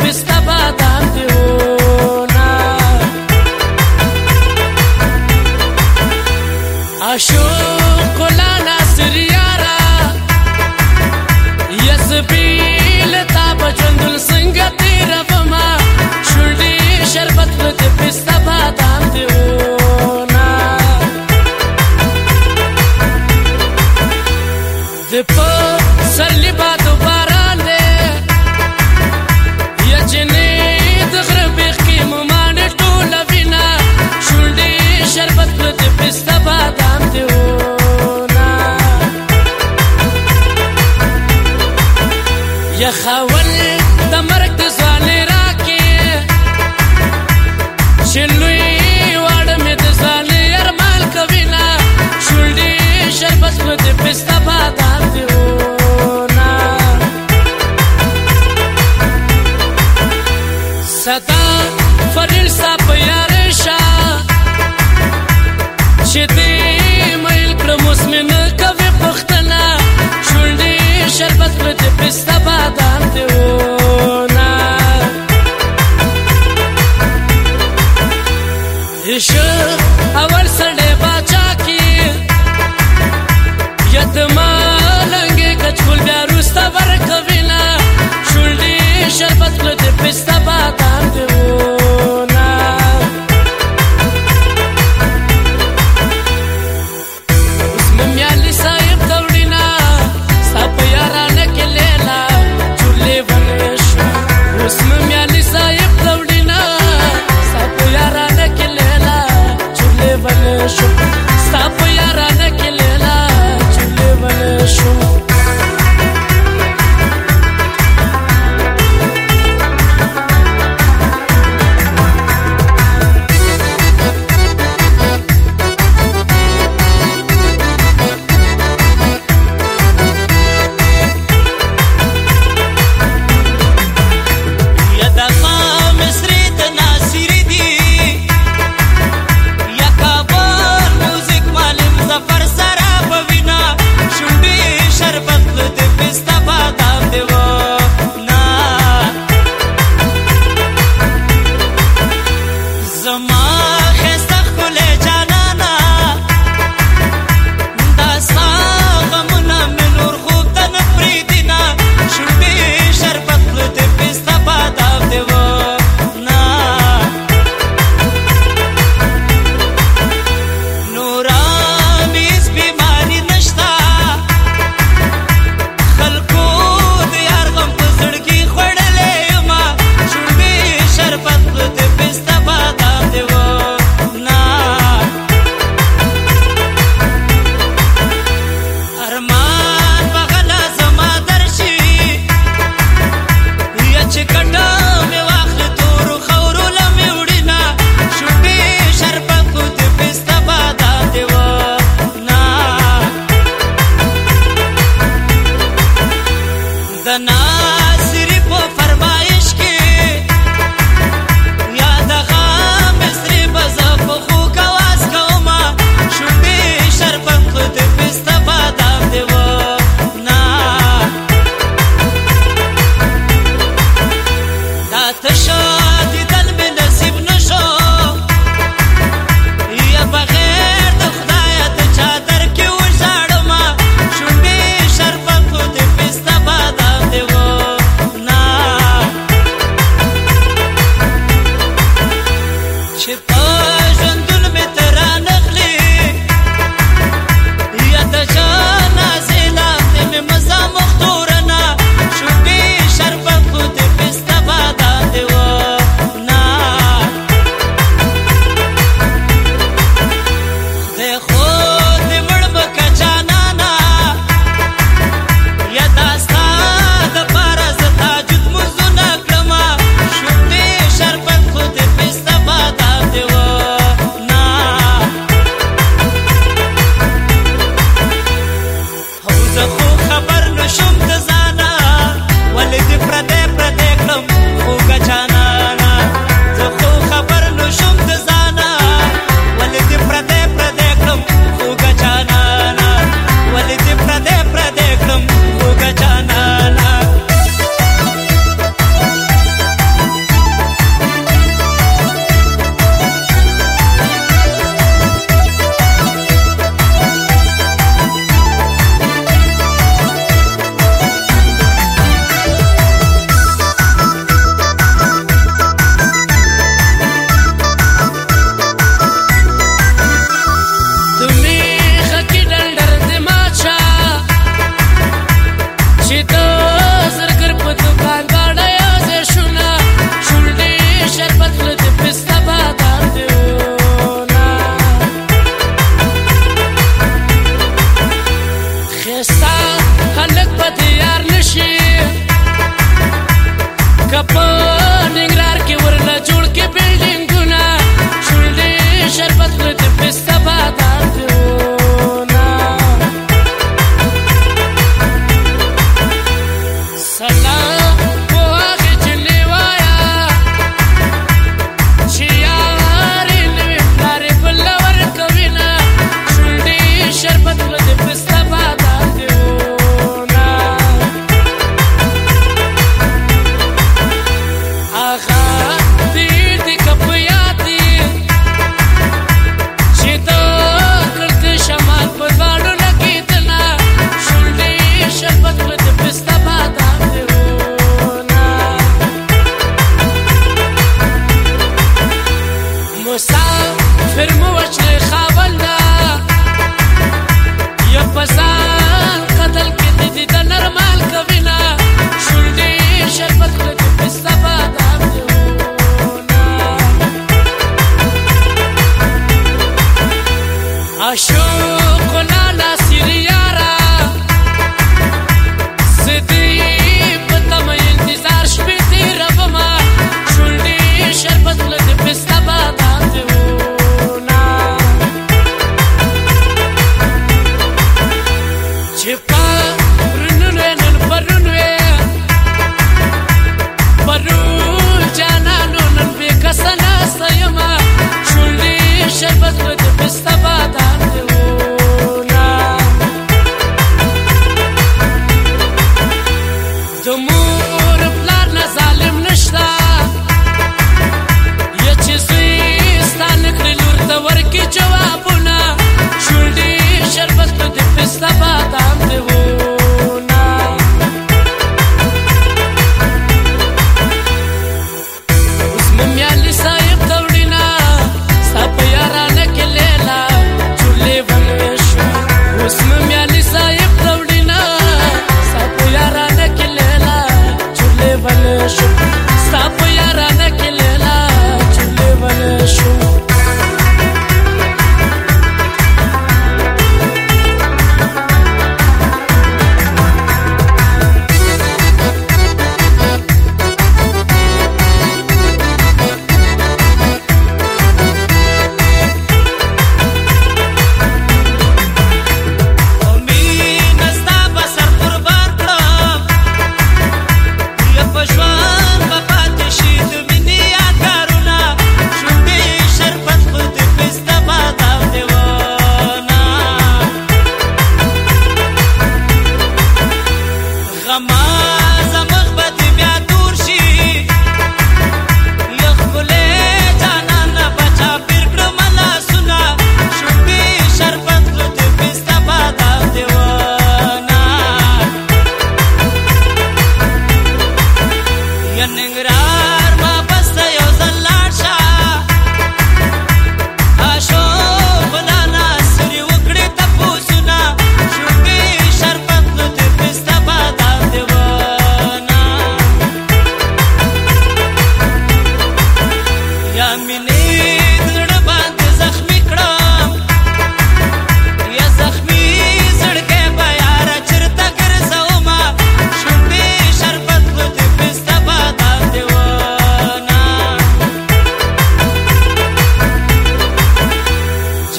Mr. یا خول د مرګ د ځوانې راکې چې لوی واړه مې د ځالې ارمان کوي نه شولډې شربت په دې پستا بادام دی ونه ستا فریل سا په یارې شا چې دې مېل کړم اوس مې sıfat ना couple.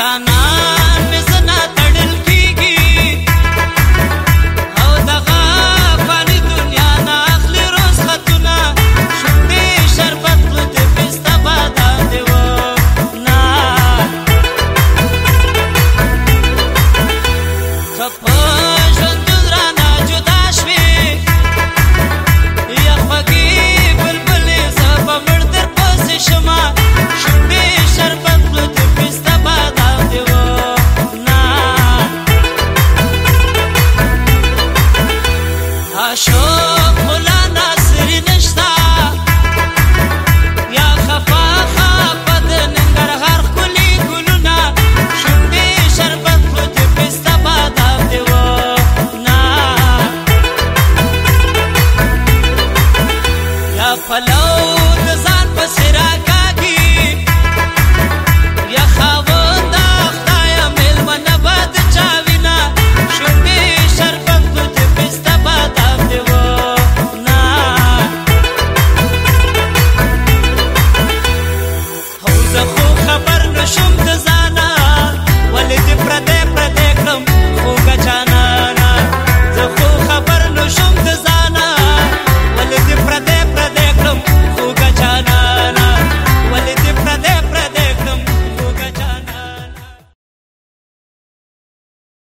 Chana